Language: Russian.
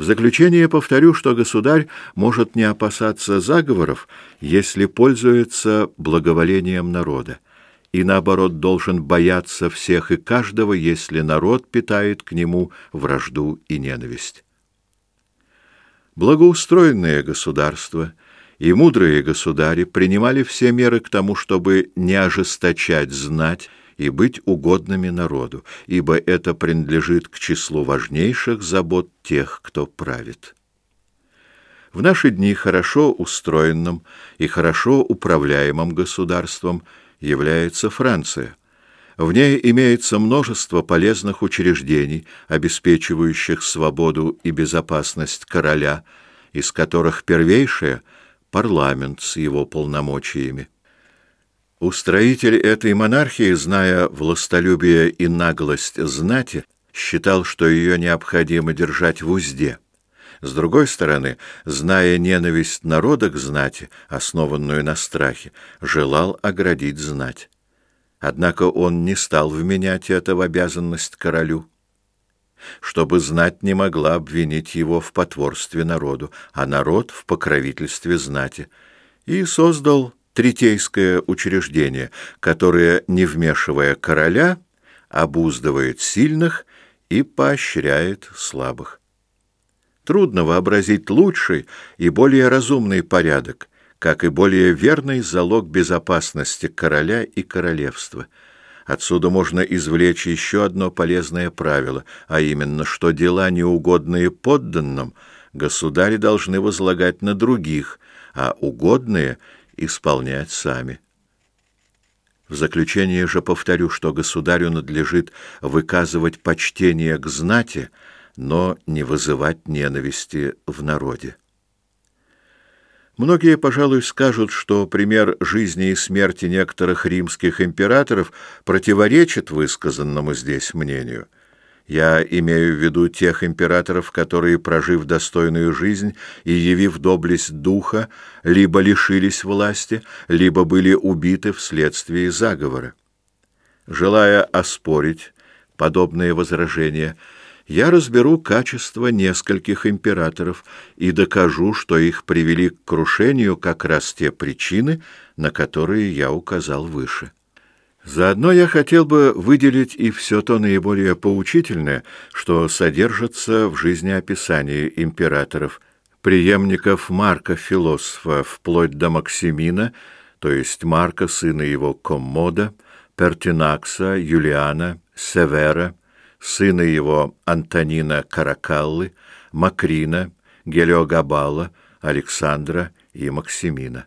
В заключение повторю, что государь может не опасаться заговоров, если пользуется благоволением народа, и наоборот должен бояться всех и каждого, если народ питает к нему вражду и ненависть. Благоустроенное государство и мудрые государи принимали все меры к тому, чтобы не ожесточать знать и быть угодными народу, ибо это принадлежит к числу важнейших забот тех, кто правит. В наши дни хорошо устроенным и хорошо управляемым государством является Франция. В ней имеется множество полезных учреждений, обеспечивающих свободу и безопасность короля, из которых первейшее — парламент с его полномочиями. Устроитель этой монархии, зная властолюбие и наглость знати, считал, что ее необходимо держать в узде. С другой стороны, зная ненависть народа к знати, основанную на страхе, желал оградить знать. Однако он не стал вменять это в обязанность королю. Чтобы знать не могла обвинить его в потворстве народу, а народ в покровительстве знати, и создал третейское учреждение, которое, не вмешивая короля, обуздывает сильных и поощряет слабых. Трудно вообразить лучший и более разумный порядок, как и более верный залог безопасности короля и королевства. Отсюда можно извлечь еще одно полезное правило, а именно, что дела, неугодные подданным, государи должны возлагать на других, а угодные — исполнять сами. В заключение же повторю, что государю надлежит выказывать почтение к знати, но не вызывать ненависти в народе. Многие, пожалуй, скажут, что пример жизни и смерти некоторых римских императоров противоречит высказанному здесь мнению – я имею в виду тех императоров, которые, прожив достойную жизнь и явив доблесть духа, либо лишились власти, либо были убиты вследствие заговора. Желая оспорить подобные возражения, я разберу качество нескольких императоров и докажу, что их привели к крушению как раз те причины, на которые я указал выше. Заодно я хотел бы выделить и все то наиболее поучительное, что содержится в жизнеописании императоров, преемников Марка философа вплоть до Максимина, то есть Марка, сына его Коммода, Пертинакса, Юлиана, Севера, сына его Антонина Каракаллы, Макрина, Гелиогабала, Александра и Максимина.